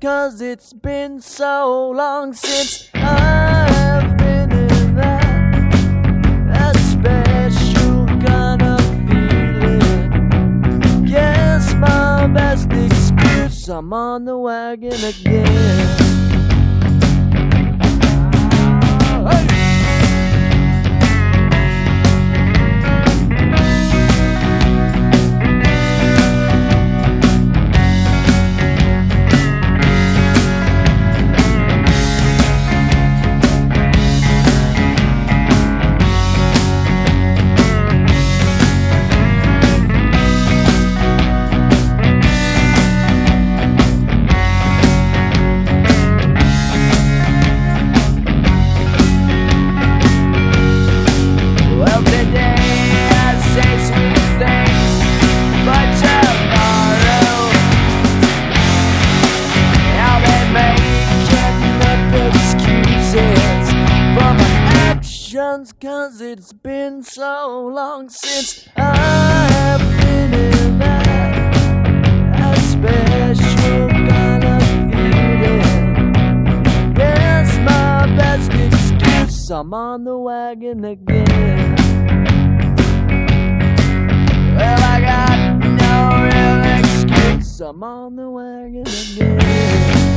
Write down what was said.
cause it's been so long since I've been in that, that special kind of feeling. Guess my best excuse, I'm on the wagon again. Actions, cause it's been so long since I've been in that, that special kind of feeling. Guess my best excuse, I'm on the wagon again. Well, I got no real excuse, I'm on the wagon again.